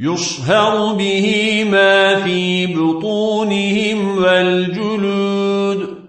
يصهر به ما في بطونهم والجلود